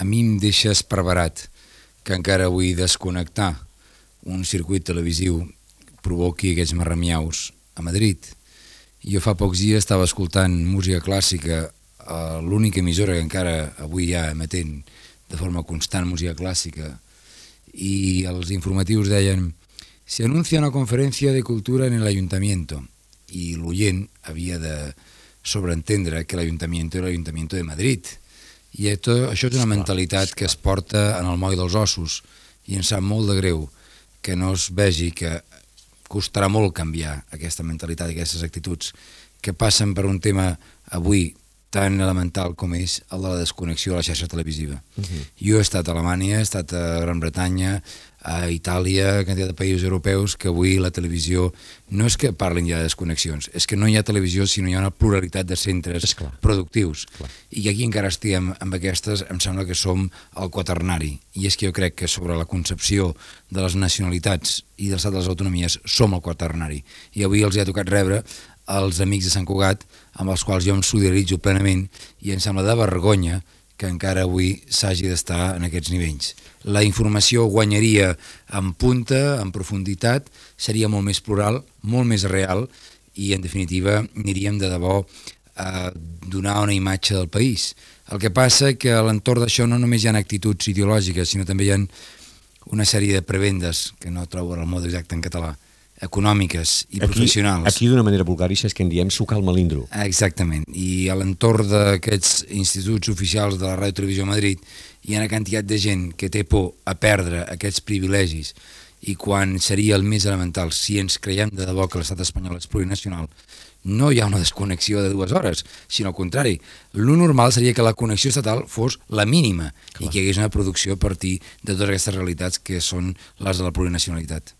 a mi em deixa esparverat que encara vull desconnectar un circuit televisiu provoqui aquests marramiaus a Madrid. Jo fa pocs dies estava escoltant música clàssica a l'única emissora que encara avui ja emetent de forma constant música clàssica i els informatius deien se anuncia una conferència de cultura en el i l'oient havia de sobreentendre que l'Ajuntament era l'Ajuntament de Madrid. I això, això és una mentalitat que es porta en el moll dels ossos i ens sap molt de greu que no es vegi que costarà molt canviar aquesta mentalitat i aquestes actituds. Que passen per un tema avui tan elemental com és el de la desconnexió de la xarxa televisiva. Uh -huh. Jo he estat a Alemanya, he estat a Gran Bretanya, a Itàlia, a quantitat de països europeus, que avui la televisió no és que parlin ja de desconnexions, és que no hi ha televisió sinó hi ha una pluralitat de centres Esclar. productius. Clar. I aquí encara estem amb aquestes, em sembla que som al quaternari. I és que jo crec que sobre la concepció de les nacionalitats i de l'estat de les autonomies som al quaternari. I avui els ha tocat rebre els amics de Sant Cugat, amb els quals jo em solidaritzo plenament, i em sembla de vergonya que encara avui s'hagi d'estar en aquests nivells. La informació guanyaria en punta, en profunditat, seria molt més plural, molt més real, i en definitiva aniríem de debò a donar una imatge del país. El que passa que a l'entorn d'això no només hi ha actituds ideològiques, sinó també hi ha una sèrie de prebendes, que no trobo el mot exacte en català, econòmiques i aquí, professionals. Aquí d'una manera vulgarissa és que en diem sucar el melindro. Exactament, i a l'entorn d'aquests instituts oficials de la Ràdio Televisió Madrid hi ha una quantitat de gent que té por a perdre aquests privilegis i quan seria el més elemental, si ens creiem de debò que l'estat espanyol és plurinacional, no hi ha una desconnexió de dues hores, sinó al contrari. Lo normal seria que la connexió estatal fos la mínima Clar. i que hi hagués una producció a partir de totes aquestes realitats que són les de la plurinacionalitat.